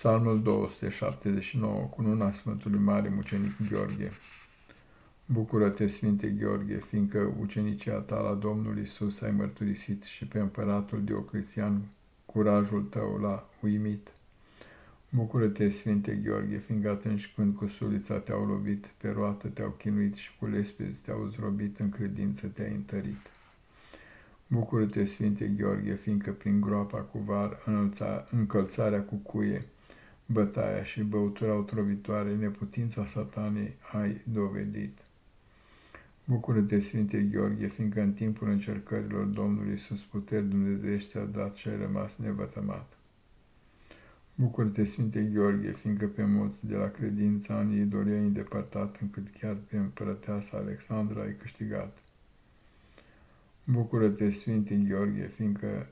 Psalmul 279, cununa Sfântului Mare Mucenic Gheorghe. Bucură-te, Sfinte Gheorghe, fiindcă ucenicia ta la Domnul Isus ai mărturisit și pe împăratul Diocletian curajul tău l-a uimit. Bucură-te, Sfinte Gheorghe, fiindcă atunci când cu sulița te-au lovit, pe roată te-au chinuit și cu lespezi te-au zrobit, în credință te-ai întărit. Bucură-te, Sfinte Gheorghe, fiindcă prin groapa cu var, încălțarea cu cuie, bătaia și băutura otrovitoare, neputința satanei ai dovedit. Bucură-te, Sfinte Gheorghe, fiindcă în timpul încercărilor Domnului Iisus puteri Dumnezeiești ți-a dat și ai rămas nevătămat. Bucură-te, Sfinte Gheorghe, fiindcă pe mulți de la credința în idolie ai îndepărtat, încât chiar pe împărăteasa Alexandra ai câștigat. Bucură-te, Sfinte Gheorghe, fiindcă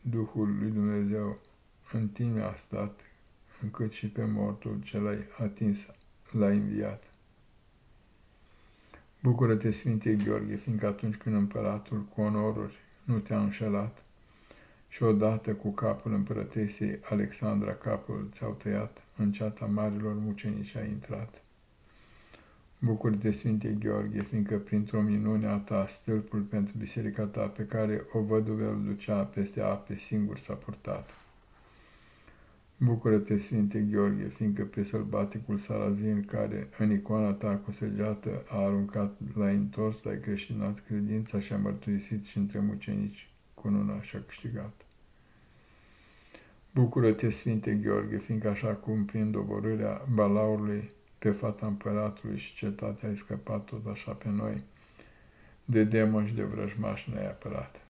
Duhul lui Dumnezeu în tine a stat încât și pe mortul ce l-ai atins l-ai înviat. Bucură-te, Sfinte Gheorghe, fiindcă atunci când împăratul cu onoruri nu te-a înșelat și odată cu capul împărătesei Alexandra capul ți-au tăiat, în ceata marilor mucenici ai intrat. Bucură-te, Sfinte Gheorghe, fiindcă printr-o minune a ta stâlpul pentru biserica ta pe care o văduve îl ducea peste ape singur s-a purtat. Bucură-te, Sfinte Gheorghe, fiindcă pe sălbaticul Sarazin, care în icoana ta cu săgeată a aruncat, l-ai întors, l-ai creștinat credința și a mărturisit și între mucenici cununa și-a câștigat. Bucură-te, Sfinte Gheorghe, fiindcă așa cum prin doborârea balaurului pe fata împăratului și cetatea ai scăpat tot așa pe noi, de demon și de vrăjmași ne-ai apărat.